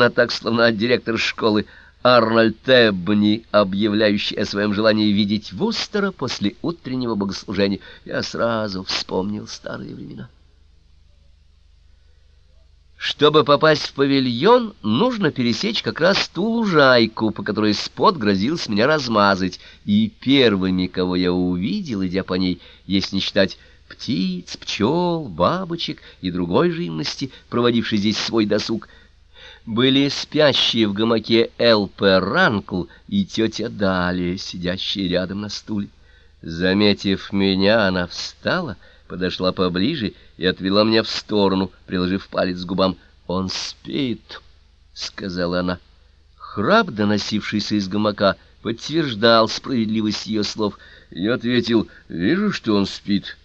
Она так, словно директор школы Арнольд Эбни, объявляющий о своем желании видеть Вустера после утреннего богослужения. Я сразу вспомнил старые времена. Чтобы попасть в павильон, нужно пересечь как раз ту лужайку, по которой спот грозился меня размазать, и первыми, кого я увидел, идя по ней, если не считать птиц, пчел, бабочек и другой живности, проводившей здесь свой досуг, были спящие в гамаке Л.П. Ранкл и тетя Далия, сидящие рядом на стуле. Заметив меня, она встала — подошла поближе и отвела меня в сторону, приложив палец к губам. «Он спит», — сказала она. Храп, доносившийся из гамака, подтверждал справедливость ее слов. Я ответил, «Вижу, что он спит».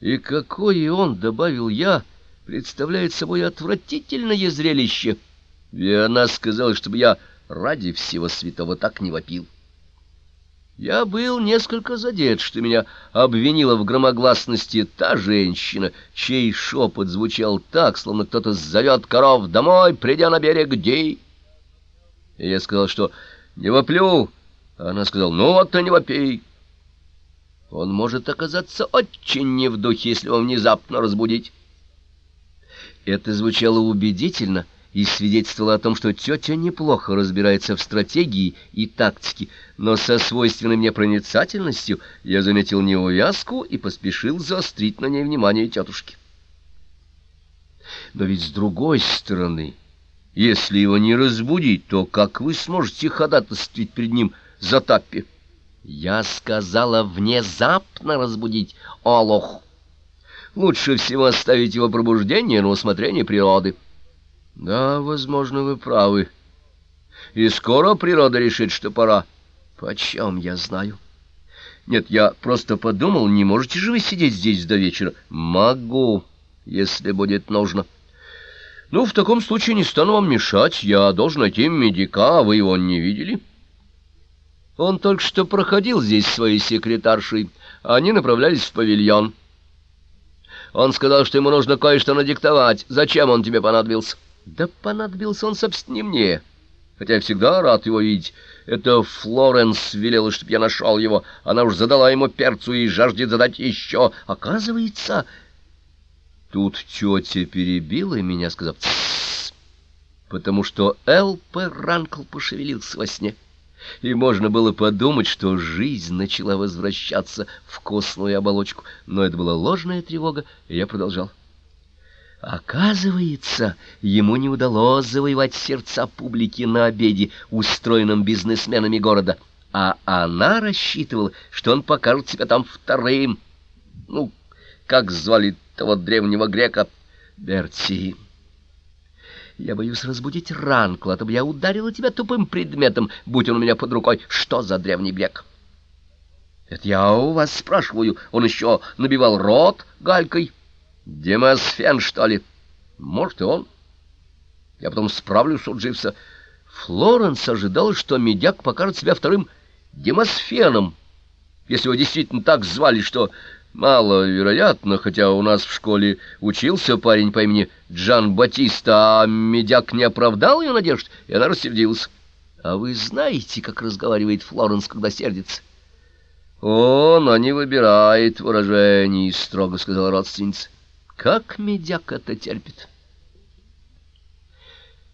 «И какое он, — добавил я, — представляет собой отвратительное зрелище». И она сказала, чтобы я ради всего святого так не вопил. Я был несколько задет, что меня обвинила в громогласности та женщина, чей шепот звучал так, словно кто-то зовет коров домой, придя на берег Дей. И я сказал, что не воплю, а она сказала, ну вот ты не вопей. Он может оказаться очень не в духе, если его внезапно разбудить. Это звучало убедительно — и свидетельствовало о том, что тетя неплохо разбирается в стратегии и тактике, но со свойственной мне проницательностью я заметил неувязку и поспешил заострить на ней внимание тетушки. Но ведь с другой стороны, если его не разбудить, то как вы сможете ходатайствовать перед ним за таппи? Я сказала внезапно разбудить Олох. Лучше всего оставить его пробуждение на усмотрение природы. Да, возможно, вы правы. И скоро природа решит, что пора. Почем я знаю? Нет, я просто подумал, не можете же вы сидеть здесь до вечера? Могу, если будет нужно. Ну, в таком случае не стану вам мешать. Я должен найти медика, а вы его не видели? Он только что проходил здесь своей секретаршей. Они направлялись в павильон. Он сказал, что ему нужно кое-что надиктовать. Зачем он тебе понадобился? Да понадобился он, собственно, не мне, хотя я всегда рад его видеть. Это Флоренс велела, чтобы я нашел его. Она уж задала ему перцу и жаждет задать еще. Оказывается... Тут тетя перебила меня, сказав потому что Л.П. Ранкл пошевелился во сне. И можно было подумать, что жизнь начала возвращаться в костную оболочку. Но это была ложная тревога, и я продолжал. Оказывается, ему не удалось завоевать сердца публики на обеде, устроенном бизнесменами города, а она рассчитывала, что он покажет себя там вторым. Ну, как звали того древнего грека? Берти. Я боюсь разбудить Ранкла, а то бы я ударила тебя тупым предметом, будь он у меня под рукой. Что за древний грек? Это я у вас спрашиваю. Он еще набивал рот галькой. Демосфен, что ли? Может, и он. Я потом справлюсь у Дживса. Флоренс ожидал, что медяк покажет себя вторым Демосфеном, если его действительно так звали, что маловероятно, хотя у нас в школе учился парень по имени Джан Батиста, а медяк не оправдал ее надежд, и она рассердилась. А вы знаете, как разговаривает Флоренс, когда сердится? «Он, а не выбирает выражений», — строго сказала родственница. Как медяк это терпит?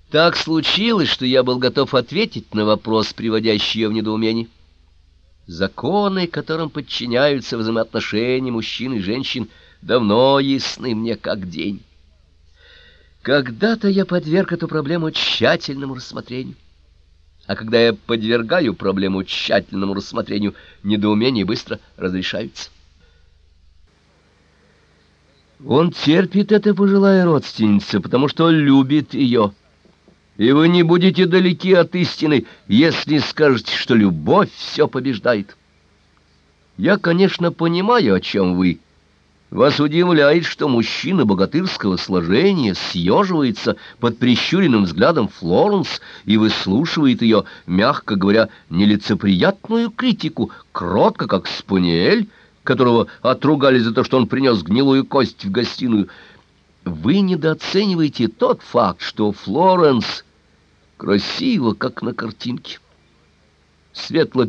Так случилось, что я был готов ответить на вопрос, приводящий ее в недоумение. Законы, которым подчиняются взаимоотношения мужчин и женщин, давно ясны мне как день. Когда-то я подверг эту проблему тщательному рассмотрению. А когда я подвергаю проблему тщательному рассмотрению, недоумения быстро разрешаются. Он терпит это пожилая родственница, потому что любит ее. И вы не будете далеки от истины, если скажете, что любовь все побеждает. Я, конечно, понимаю, о чем вы. Вас удивляет, что мужчина богатырского сложения съеживается под прищуренным взглядом Флоренс и выслушивает ее, мягко говоря, нелицеприятную критику, кротко, как спаниель, которого отругали за то, что он принес гнилую кость в гостиную. Вы недооцениваете тот факт, что Флоренс Красиво, как на картинке. Светло